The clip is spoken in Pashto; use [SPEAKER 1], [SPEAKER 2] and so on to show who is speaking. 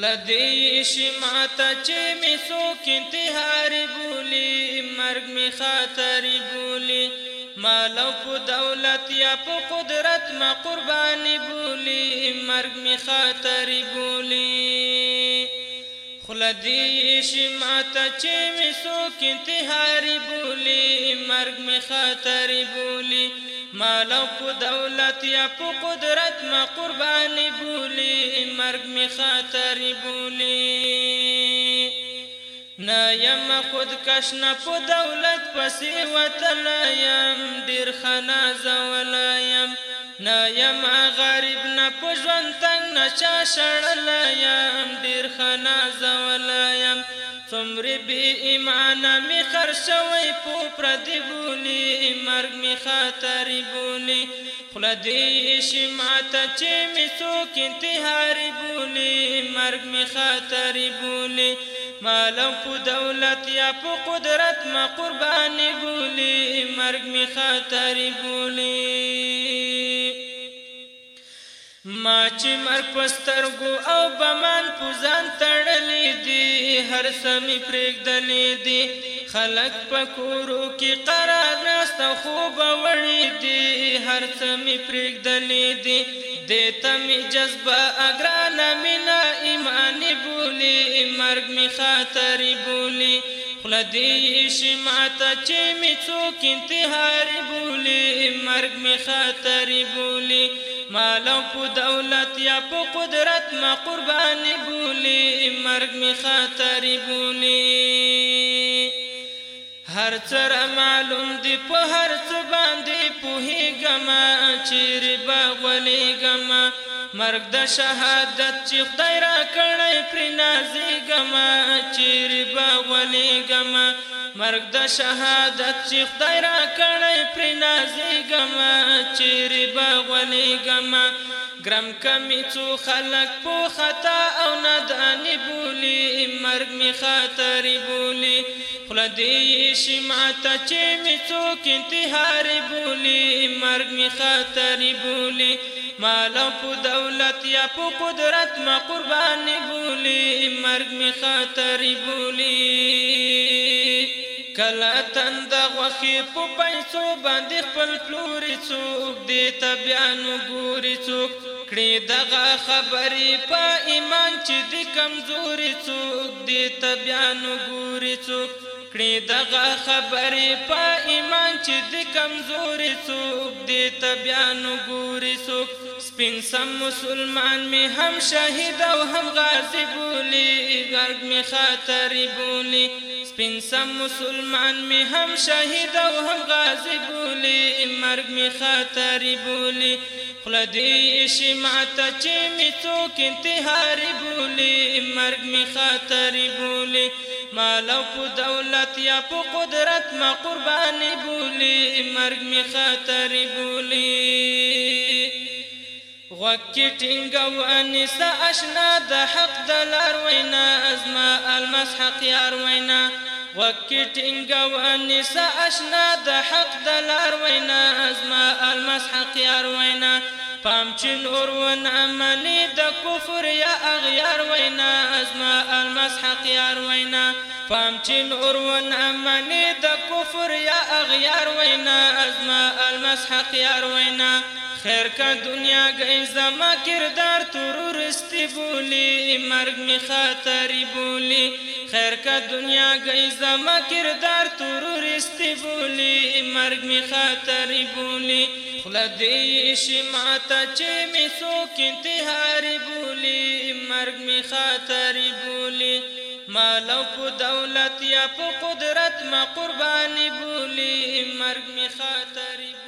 [SPEAKER 1] لدی شمات چې می څوک انتحار بولی مرګ می خاطر بولی مال او دولت یا په قدرت ما قربانی بولی مرګ می خاطر بولی خلدی شمات چې می څوک انتحار بولی مرګ می خاطر بولی مالک دولت یا په قدرت ما قربانی بولی مرگ می خاطر بولی نا یم خود کش نه په دولت پسې وطن یم ډیر خنا زول یم نا یم غریب نه په ژوند تنگ نه چا شړل یم ډیر خنا زول سمری بی ایمانا می خرشوی پو پردی بولی مرگ می خاطری بولی خلدی شماتا چی می سوک انتحاری بولی مرگ می خاطری بولی مالم په دولت یا په قدرت ما قربانی بولی مرگ می خاطری بولی ما چې مرګ پسترګو او بمان پوز هر سمې پرېږدلې دي خلک په کورو کې قرار ناست خوب وړي دي هر سمې پرېږدلې دي د تم جذبه اگران مینا ایمان بولی مرګ می خاطر بولی خلدی شمعت چې می څوک انتحار بولی مرګ می خاطر بولی مالو دولت یا په قدرت ما قربانی بولی مرگ می خاطری بولی هر چر معلوم دی په هر څه باندې په هی غما چیر باغلی غما مرګ د شهادت چې خدای را کړی پر نازي غما چیر باولې غما مرګ د شهادت چې خدای را کړی پر نازي غما چیر باولې غما ګرم کمی څو خلک په خطا او ندانی بولی مرګ می خاطر بولی خلدی شمعت چې می څوک انتحار بولی مرګ می خاطر بولی مالا په دولت یا په قدرت ما قربان بولی مرګ می خاطر بولی کله تند غوخي په پیسو باندې خپل پلوري څوک دې تبيانو ګوري څوک کړي دغه خبرې په ایمان چې دې کمزوري څوک دې تبيانو ګوري څوک کړي دغه خبرې په ایمان چې د کمزورې څوک دې ته بیا نو ګوري څوک سپین سم مسلمان می هم شهید او هم غازی بولی ګرګ می خاطرې بولی سپین سم مسلمان می هم شهید او هم غازی بولی مرګ می خاطرې بولی خله دې شي ماته چې می څوک انتحاري بولی مرګ می خاطرې بولی مالو په دولت یا په قدرت ما قرباني بولی مرګ می خاطر بولی وکی ټینګو انس آشنا د حق د لار وینا ازما المس حق یار وینا وکی ټینګو انس آشنا د حق د لار وینا ازما المس حق یار وینا پام چې نور و نامنې د کفر یا اغیار وینا ازما المس حق یار وینا پام چې نور و نامنې د کفر یا اغیار وینا ازما المس حق یار وینا خیر کا دنیا گئی زما کردار ترورستی بولی مرگ می خاطری بولی خیر کا دنیا گئی زما کردار ترورستی بولی مرگ می خاطری بولی خلدی شماتا چه می سوک انتحاری بولی مرگ می خاطری بولی مالو په دولت یا په قدرت ما قربانی بولی مرگ می خاطری